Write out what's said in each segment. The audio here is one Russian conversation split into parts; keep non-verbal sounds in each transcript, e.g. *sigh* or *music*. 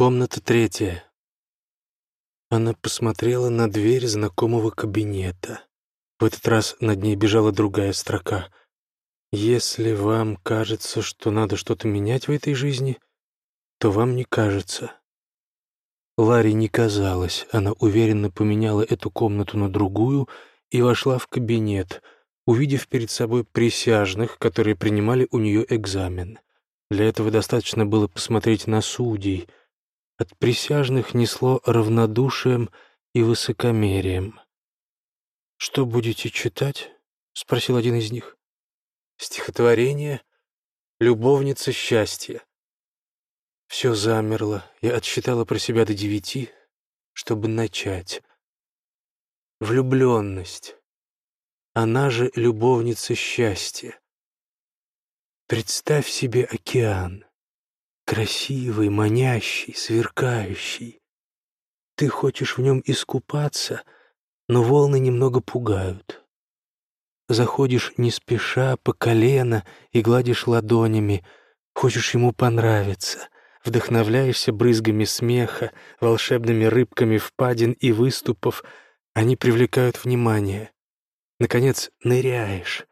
Комната третья. Она посмотрела на дверь знакомого кабинета. В этот раз над ней бежала другая строка. «Если вам кажется, что надо что-то менять в этой жизни, то вам не кажется». Ларри не казалось, она уверенно поменяла эту комнату на другую и вошла в кабинет, увидев перед собой присяжных, которые принимали у нее экзамен. Для этого достаточно было посмотреть на судей. От присяжных несло равнодушием и высокомерием. «Что будете читать?» — спросил один из них. «Стихотворение «Любовница счастья». Все замерло. Я отсчитала про себя до девяти, чтобы начать. Влюбленность. Она же любовница счастья. Представь себе океан. Красивый, манящий, сверкающий. Ты хочешь в нем искупаться, но волны немного пугают. Заходишь не спеша, по колено и гладишь ладонями. Хочешь ему понравиться — вдохновляешься брызгами смеха, волшебными рыбками впадин и выступов. Они привлекают внимание. Наконец, ныряешь,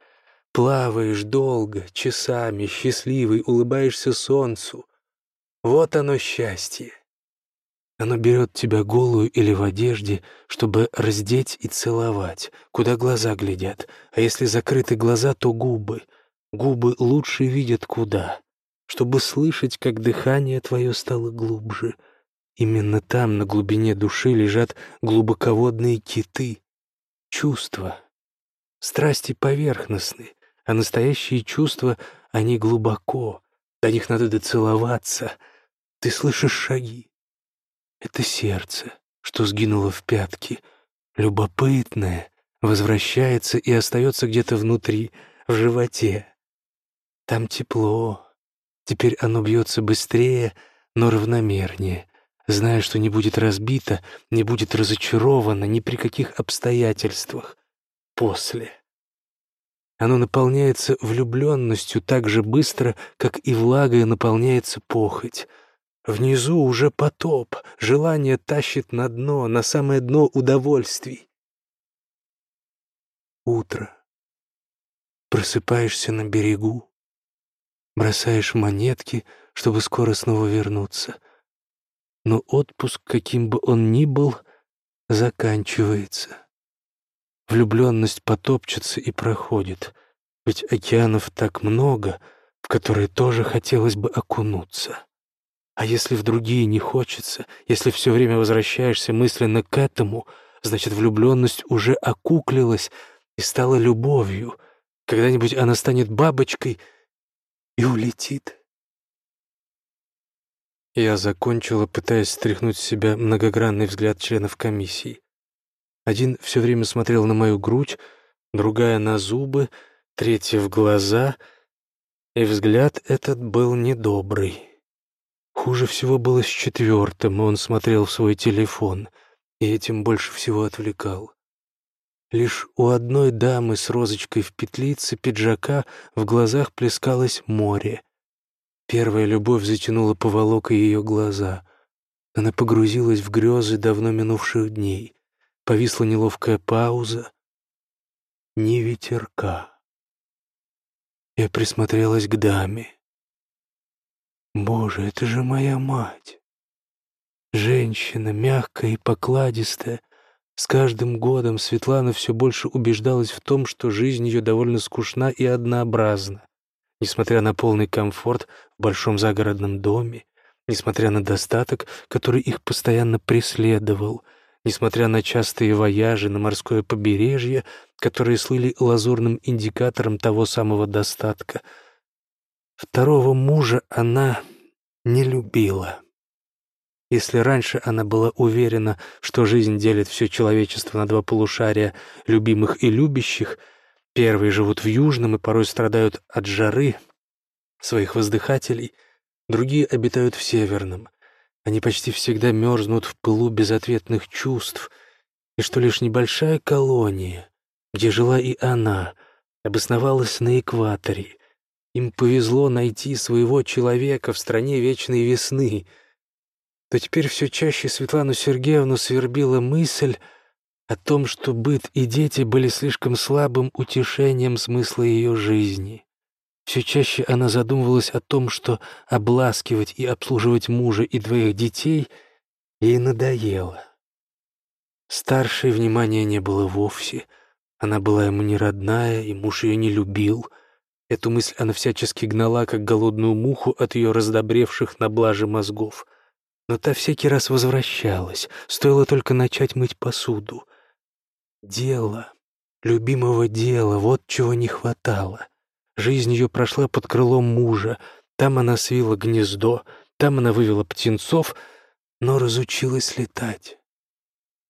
плаваешь долго, часами, счастливый, улыбаешься солнцу. Вот оно счастье. Оно берет тебя голую или в одежде, чтобы раздеть и целовать, куда глаза глядят, а если закрыты глаза, то губы. Губы лучше видят куда чтобы слышать, как дыхание твое стало глубже. Именно там, на глубине души, лежат глубоководные киты. Чувства. Страсти поверхностны, а настоящие чувства, они глубоко. До них надо доцеловаться. Ты слышишь шаги. Это сердце, что сгинуло в пятки, любопытное, возвращается и остается где-то внутри, в животе. Там тепло, Теперь оно бьется быстрее, но равномернее, зная, что не будет разбито, не будет разочаровано ни при каких обстоятельствах. После. Оно наполняется влюбленностью так же быстро, как и влагой наполняется похоть. Внизу уже потоп, желание тащит на дно, на самое дно удовольствий. Утро. Просыпаешься на берегу, бросаешь монетки, чтобы скоро снова вернуться. Но отпуск, каким бы он ни был, заканчивается. Влюбленность потопчется и проходит, ведь океанов так много, в которые тоже хотелось бы окунуться. А если в другие не хочется, если все время возвращаешься мысленно к этому, значит, влюбленность уже окуклилась и стала любовью. Когда-нибудь она станет бабочкой — и улетит. Я закончила, пытаясь стряхнуть с себя многогранный взгляд членов комиссии. Один все время смотрел на мою грудь, другая — на зубы, третья — в глаза, и взгляд этот был недобрый. Хуже всего было с четвертым, он смотрел в свой телефон, и этим больше всего отвлекал. Лишь у одной дамы с розочкой в петлице пиджака в глазах плескалось море. Первая любовь затянула поволокой ее глаза. Она погрузилась в грезы давно минувших дней. Повисла неловкая пауза. Ни ветерка. Я присмотрелась к даме. Боже, это же моя мать. Женщина, мягкая и покладистая, с каждым годом Светлана все больше убеждалась в том, что жизнь ее довольно скучна и однообразна. Несмотря на полный комфорт в большом загородном доме, несмотря на достаток, который их постоянно преследовал, несмотря на частые вояжи на морское побережье, которые слыли лазурным индикатором того самого достатка, второго мужа она не любила. Если раньше она была уверена, что жизнь делит все человечество на два полушария любимых и любящих, первые живут в южном и порой страдают от жары своих воздыхателей, другие обитают в северном. Они почти всегда мерзнут в пылу безответных чувств, и что лишь небольшая колония, где жила и она, обосновалась на экваторе. Им повезло найти своего человека в стране вечной весны — то теперь все чаще Светлану Сергеевну свербила мысль о том, что быт и дети были слишком слабым утешением смысла ее жизни. Все чаще она задумывалась о том, что обласкивать и обслуживать мужа и двоих детей ей надоело. Старшей внимания не было вовсе. Она была ему не родная, и муж ее не любил. Эту мысль она всячески гнала, как голодную муху от ее раздобревших на блаже мозгов. Но та всякий раз возвращалась, стоило только начать мыть посуду. Дело, любимого дела, вот чего не хватало. Жизнь ее прошла под крылом мужа. Там она свила гнездо, там она вывела птенцов, но разучилась летать.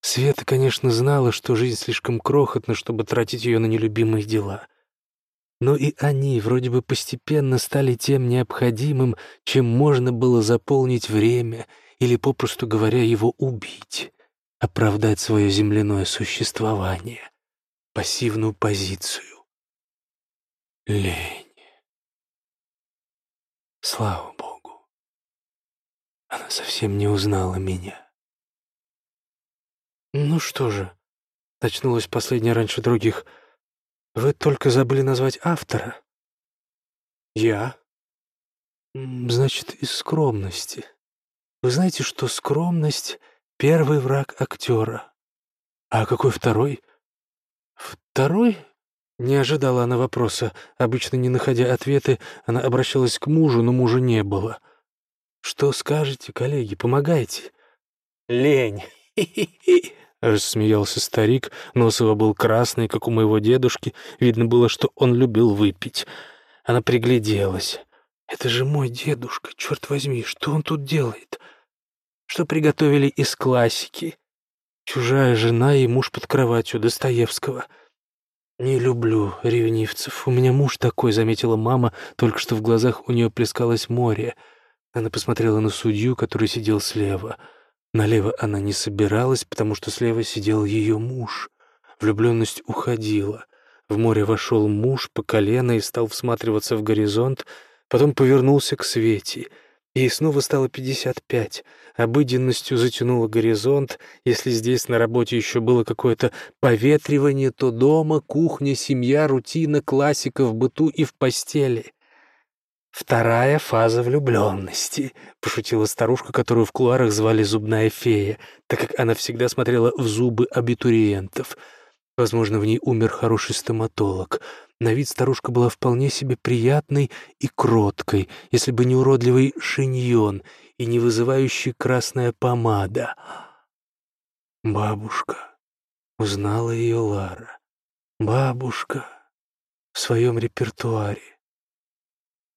Света, конечно, знала, что жизнь слишком крохотна, чтобы тратить ее на нелюбимые дела. Но и они вроде бы постепенно стали тем необходимым, чем можно было заполнить время или, попросту говоря, его убить, оправдать свое земляное существование, пассивную позицию. Лень. Слава Богу. Она совсем не узнала меня. «Ну что же», — очнулась последняя раньше других, — «вы только забыли назвать автора». «Я?» «Значит, из скромности. Вы знаете, что скромность — первый враг актера. А какой второй?» «Второй?» Не ожидала она вопроса. Обычно, не находя ответы, она обращалась к мужу, но мужа не было. «Что скажете, коллеги, помогайте?» «Лень!» *laughs* — рассмеялся старик. Нос его был красный, как у моего дедушки. Видно было, что он любил выпить. Она пригляделась. «Это же мой дедушка, черт возьми, что он тут делает?» «Что приготовили из классики?» «Чужая жена и муж под кроватью» Достоевского. «Не люблю ревнивцев. У меня муж такой», — заметила мама, только что в глазах у нее плескалось море. Она посмотрела на судью, который сидел слева — Налево она не собиралась, потому что слева сидел ее муж. Влюбленность уходила. В море вошел муж по колено и стал всматриваться в горизонт, потом повернулся к Свете. Ей снова стало пятьдесят пять. Обыденностью затянуло горизонт. Если здесь на работе еще было какое-то поветривание, то дома, кухня, семья, рутина, классика в быту и в постели. «Вторая фаза влюбленности», — пошутила старушка, которую в кулуарах звали «Зубная фея», так как она всегда смотрела в зубы абитуриентов. Возможно, в ней умер хороший стоматолог. На вид старушка была вполне себе приятной и кроткой, если бы не уродливый шиньон и не вызывающий красная помада. Бабушка. Узнала ее Лара. Бабушка. В своем репертуаре.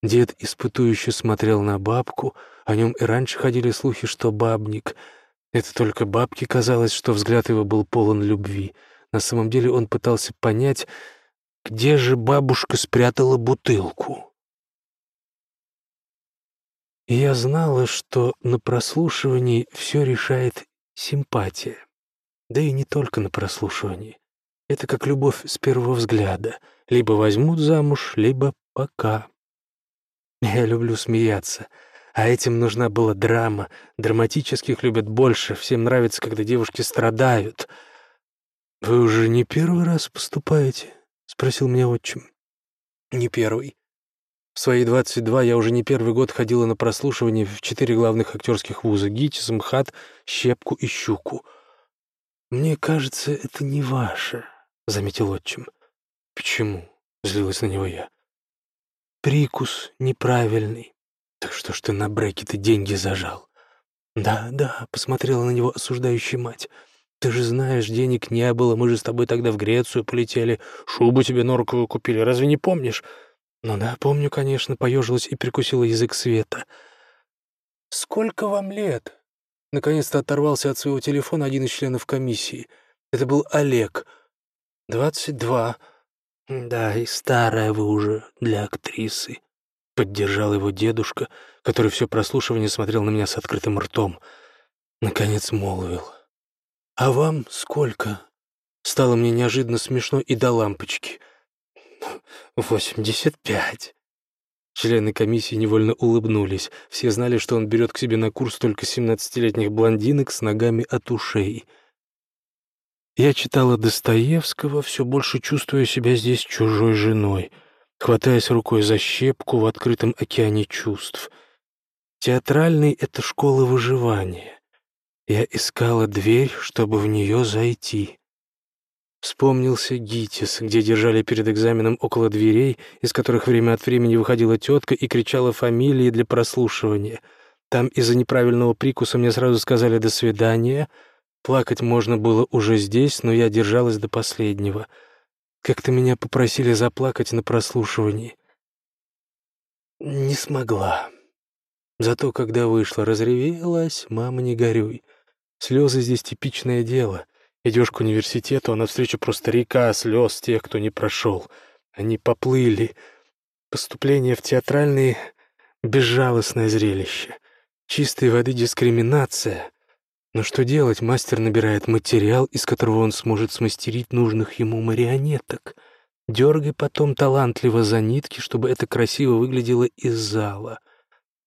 Дед испытующе смотрел на бабку, о нем и раньше ходили слухи, что бабник. Это только бабке казалось, что взгляд его был полон любви. На самом деле он пытался понять, где же бабушка спрятала бутылку. Я знала, что на прослушивании все решает симпатия. Да и не только на прослушивании. Это как любовь с первого взгляда. Либо возьмут замуж, либо пока. Я люблю смеяться. А этим нужна была драма. Драматических любят больше. Всем нравится, когда девушки страдают. «Вы уже не первый раз поступаете?» — спросил меня отчим. «Не первый. В свои 22 я уже не первый год ходила на прослушивание в четыре главных актерских вуза — ГИТИС, МХАТ, Щепку и Щуку. «Мне кажется, это не ваше», — заметил отчим. «Почему?» — злилась на него я. Прикус неправильный. Так что ж ты на бреке-то деньги зажал? Да, да, посмотрела на него осуждающая мать. Ты же знаешь, денег не было, мы же с тобой тогда в Грецию полетели, шубу тебе норковую купили, разве не помнишь? Ну да, помню, конечно, поежилась и прикусила язык света. Сколько вам лет? Наконец-то оторвался от своего телефона один из членов комиссии. Это был Олег. «Двадцать два», «Да, и старая вы уже для актрисы», — поддержал его дедушка, который все прослушивание смотрел на меня с открытым ртом. Наконец молвил. «А вам сколько?» Стало мне неожиданно смешно и до лампочки. «Восемьдесят пять». Члены комиссии невольно улыбнулись. Все знали, что он берет к себе на курс только 17-летних блондинок с ногами от ушей. Я читала Достоевского, все больше чувствуя себя здесь чужой женой, хватаясь рукой за щепку в открытом океане чувств. Театральный — это школа выживания. Я искала дверь, чтобы в нее зайти. Вспомнился ГИТИС, где держали перед экзаменом около дверей, из которых время от времени выходила тетка и кричала фамилии для прослушивания. Там из-за неправильного прикуса мне сразу сказали «до свидания». Плакать можно было уже здесь, но я держалась до последнего. Как-то меня попросили заплакать на прослушивании. Не смогла. Зато когда вышла, разревелась, мама, не горюй. Слезы здесь типичное дело. Идешь к университету, а навстречу просто река слез тех, кто не прошел. Они поплыли. Поступление в театральные — безжалостное зрелище. Чистой воды дискриминация. Но что делать? Мастер набирает материал, из которого он сможет смастерить нужных ему марионеток. Дергай потом талантливо за нитки, чтобы это красиво выглядело из зала.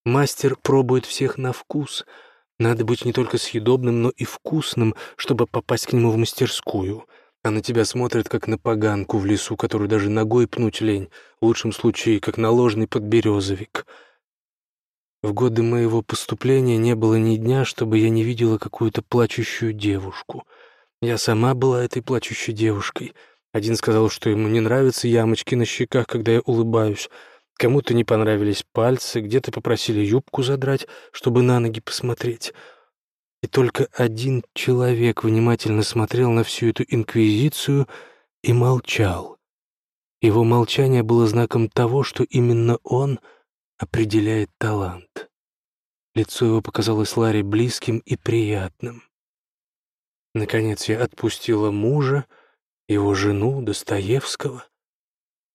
Мастер пробует всех на вкус — надо быть не только съедобным, но и вкусным, чтобы попасть к нему в мастерскую. А на тебя смотрят, как на поганку в лесу, которую даже ногой пнуть лень, в лучшем случае, как на ложный подберезовик. В годы моего поступления не было ни дня, чтобы я не видела какую-то плачущую девушку. Я сама была этой плачущей девушкой. Один сказал, что ему не нравятся ямочки на щеках, когда я улыбаюсь — Кому-то не понравились пальцы, где-то попросили юбку задрать, чтобы на ноги посмотреть. И только один человек внимательно смотрел на всю эту инквизицию и молчал. Его молчание было знаком того, что именно он определяет талант. Лицо его показалось Ларе близким и приятным. Наконец я отпустила мужа, его жену, Достоевского.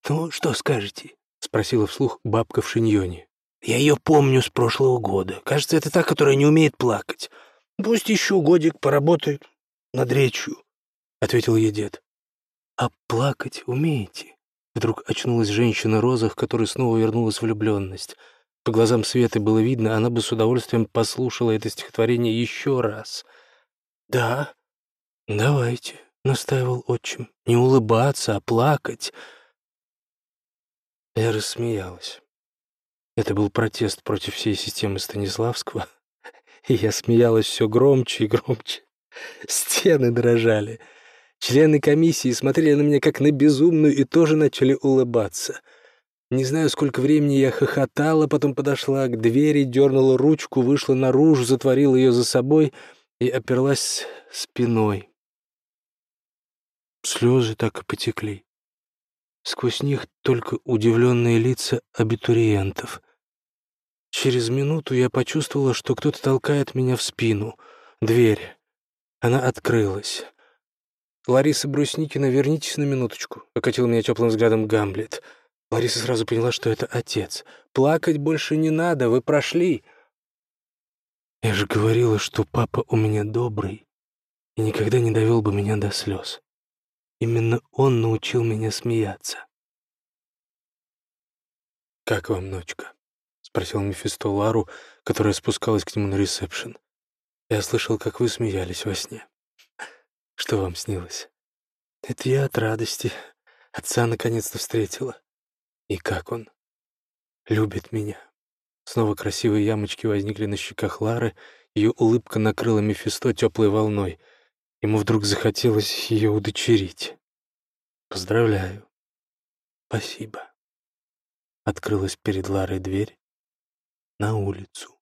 «Ну, что скажете?» — спросила вслух бабка в шиньоне. «Я ее помню с прошлого года. Кажется, это та, которая не умеет плакать. Пусть еще годик поработает над речью», — ответил ей дед. «А плакать умеете?» Вдруг очнулась женщина розах, которой снова вернулась влюбленность. По глазам Светы было видно, она бы с удовольствием послушала это стихотворение еще раз. «Да, давайте», — настаивал отчим. «Не улыбаться, а плакать». Я рассмеялась. Это был протест против всей системы Станиславского, *laughs* и я смеялась все громче и громче. Стены дрожали. Члены комиссии смотрели на меня как на безумную и тоже начали улыбаться. Не знаю, сколько времени я хохотала, потом подошла к двери, дернула ручку, вышла наружу, затворила ее за собой и оперлась спиной. Слезы так и потекли. Сквозь них только удивленные лица абитуриентов. Через минуту я почувствовала, что кто-то толкает меня в спину. Дверь. Она открылась. «Лариса Брусникина, вернитесь на минуточку», — окатил меня теплым взглядом Гамлет. Лариса сразу поняла, что это отец. «Плакать больше не надо, вы прошли». Я же говорила, что папа у меня добрый и никогда не довел бы меня до слез. Именно он научил меня смеяться. «Как вам ночка?» — спросил Мефисто Лару, которая спускалась к нему на ресепшн. «Я слышал, как вы смеялись во сне. Что вам снилось?» «Это я от радости. Отца наконец-то встретила. И как он? Любит меня». Снова красивые ямочки возникли на щеках Лары, ее улыбка накрыла Мефисто теплой волной — Ему вдруг захотелось ее удочерить. «Поздравляю. Спасибо». Открылась перед Ларой дверь на улицу.